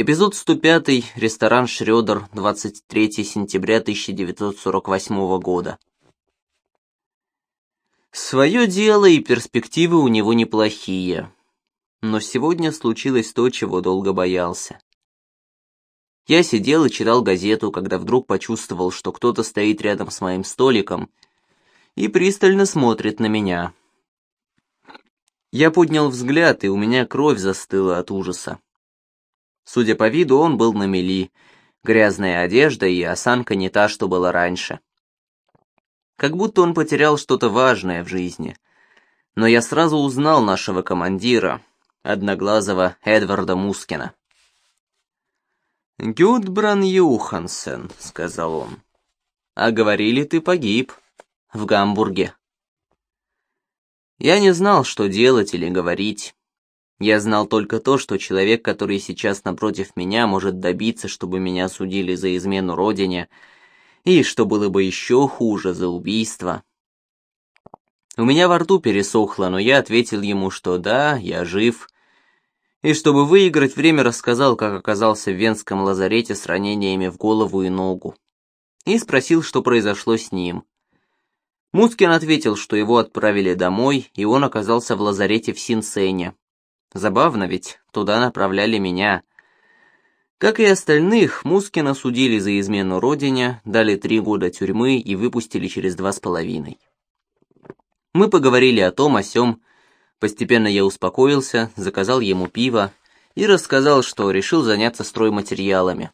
Эпизод 105. Ресторан Шрёдер. 23 сентября 1948 года. Свое дело и перспективы у него неплохие. Но сегодня случилось то, чего долго боялся. Я сидел и читал газету, когда вдруг почувствовал, что кто-то стоит рядом с моим столиком и пристально смотрит на меня. Я поднял взгляд, и у меня кровь застыла от ужаса. Судя по виду, он был на мели. Грязная одежда и осанка не та, что была раньше. Как будто он потерял что-то важное в жизни. Но я сразу узнал нашего командира, одноглазого Эдварда Мускина. «Гюдбран Юхансен», — сказал он. «А говорили, ты погиб. В Гамбурге». Я не знал, что делать или говорить. Я знал только то, что человек, который сейчас напротив меня, может добиться, чтобы меня судили за измену родине, и, что было бы еще хуже, за убийство. У меня во рту пересохло, но я ответил ему, что да, я жив, и чтобы выиграть время, рассказал, как оказался в венском лазарете с ранениями в голову и ногу, и спросил, что произошло с ним. Мускин ответил, что его отправили домой, и он оказался в лазарете в Синсене, Забавно ведь, туда направляли меня. Как и остальных, Мускина судили за измену родине, дали три года тюрьмы и выпустили через два с половиной. Мы поговорили о том, о сём. Постепенно я успокоился, заказал ему пиво и рассказал, что решил заняться стройматериалами.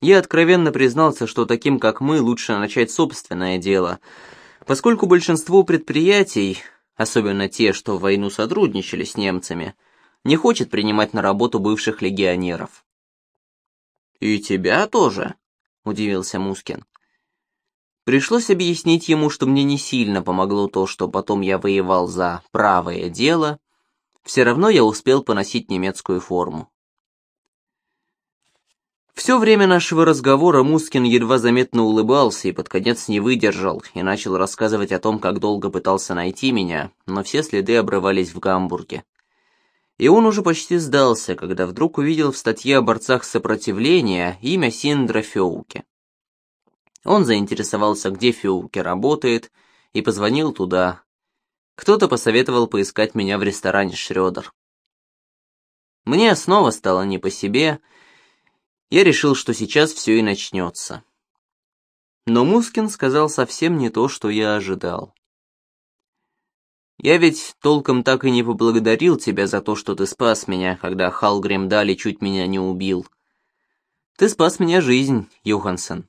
Я откровенно признался, что таким, как мы, лучше начать собственное дело, поскольку большинство предприятий, особенно те, что в войну сотрудничали с немцами, не хочет принимать на работу бывших легионеров. «И тебя тоже?» — удивился Мускин. Пришлось объяснить ему, что мне не сильно помогло то, что потом я воевал за правое дело, все равно я успел поносить немецкую форму. Все время нашего разговора Мускин едва заметно улыбался и под конец не выдержал и начал рассказывать о том, как долго пытался найти меня, но все следы обрывались в Гамбурге. И он уже почти сдался, когда вдруг увидел в статье о борцах сопротивления имя Синдра Феуке. Он заинтересовался, где Феуке работает, и позвонил туда. Кто-то посоветовал поискать меня в ресторане Шрёдер. Мне снова стало не по себе, я решил, что сейчас все и начнется. Но Мускин сказал совсем не то, что я ожидал. «Я ведь толком так и не поблагодарил тебя за то, что ты спас меня, когда Халгрим Дали чуть меня не убил. Ты спас мне жизнь, Йоханссон».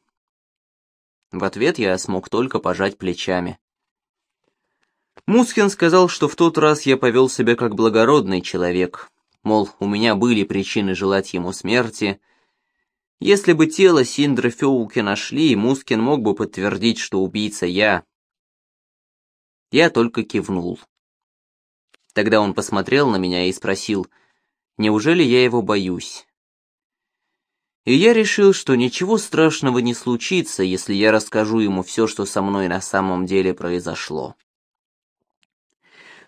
В ответ я смог только пожать плечами. Мускин сказал, что в тот раз я повел себя как благородный человек, мол, у меня были причины желать ему смерти, если бы тело Синдры Феулки нашли, Мускин мог бы подтвердить, что убийца я. Я только кивнул. Тогда он посмотрел на меня и спросил, неужели я его боюсь? И я решил, что ничего страшного не случится, если я расскажу ему все, что со мной на самом деле произошло.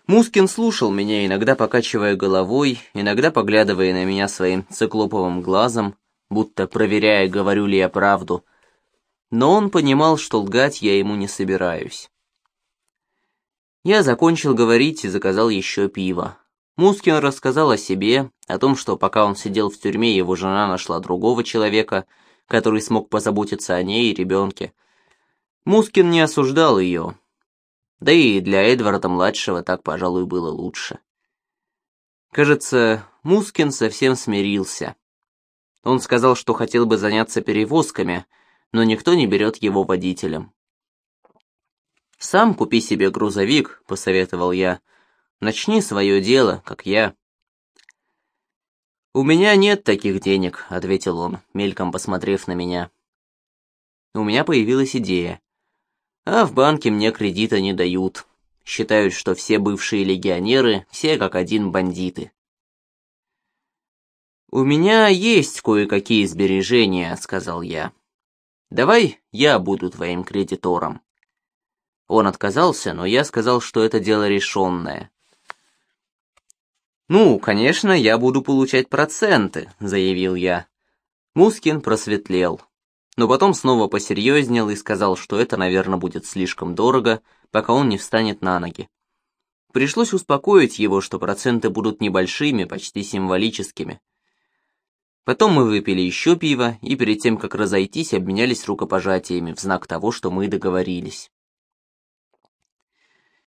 Мускин слушал меня, иногда покачивая головой, иногда поглядывая на меня своим циклоповым глазом, будто проверяя, говорю ли я правду, но он понимал, что лгать я ему не собираюсь. Я закончил говорить и заказал еще пиво. Мускин рассказал о себе, о том, что пока он сидел в тюрьме, его жена нашла другого человека, который смог позаботиться о ней и ребенке. Мускин не осуждал ее. Да и для Эдварда-младшего так, пожалуй, было лучше. Кажется, Мускин совсем смирился. Он сказал, что хотел бы заняться перевозками, но никто не берет его водителем. «Сам купи себе грузовик», — посоветовал я. «Начни свое дело, как я». «У меня нет таких денег», — ответил он, мельком посмотрев на меня. У меня появилась идея. А в банке мне кредита не дают. Считают, что все бывшие легионеры, все как один бандиты. «У меня есть кое-какие сбережения», — сказал я. «Давай я буду твоим кредитором». Он отказался, но я сказал, что это дело решенное. «Ну, конечно, я буду получать проценты», — заявил я. Мускин просветлел, но потом снова посерьезнел и сказал, что это, наверное, будет слишком дорого, пока он не встанет на ноги. Пришлось успокоить его, что проценты будут небольшими, почти символическими. Потом мы выпили еще пиво и перед тем, как разойтись, обменялись рукопожатиями в знак того, что мы договорились.